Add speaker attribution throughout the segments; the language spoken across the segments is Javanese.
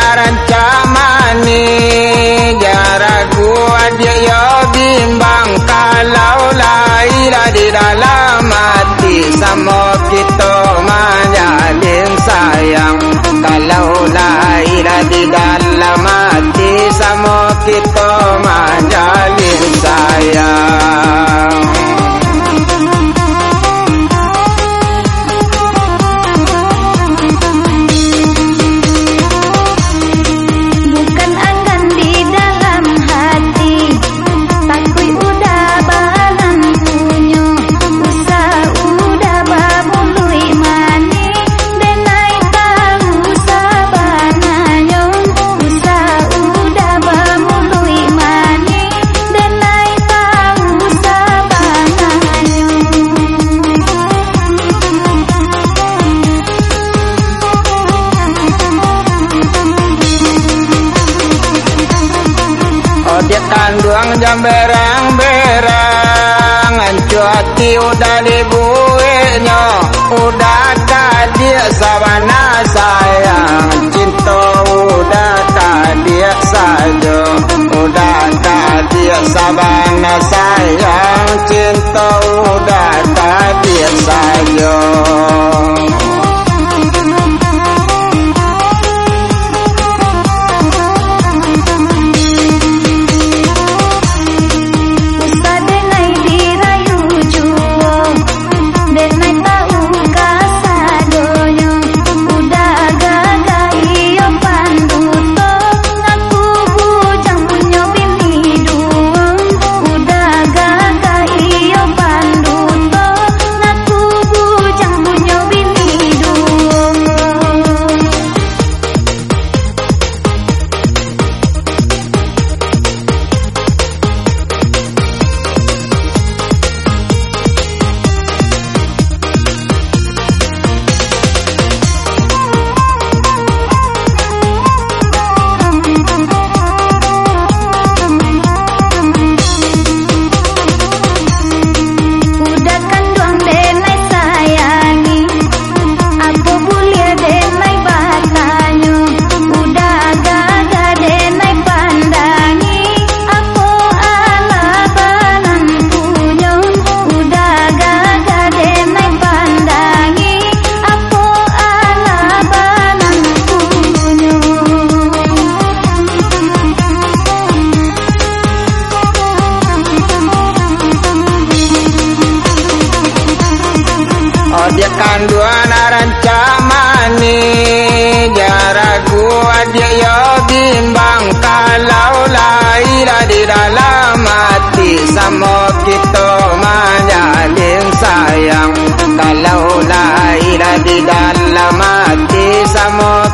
Speaker 1: Narancha dia tanduang jam berang-berang Ancuati udah dibuihnya Udah kadia sabana sayang. Cinta udah kadia saja Udah kadia sabana sayang. Cinta udah kadia saja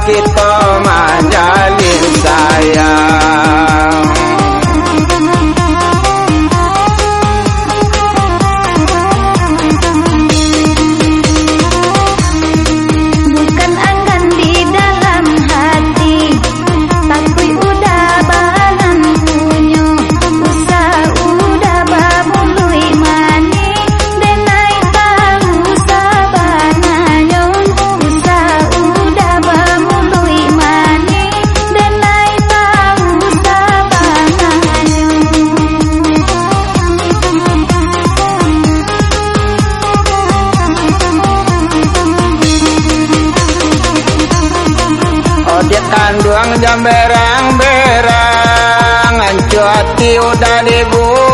Speaker 1: kita menjalin sayang buang jam berang-berang Hancur hati udah dibuat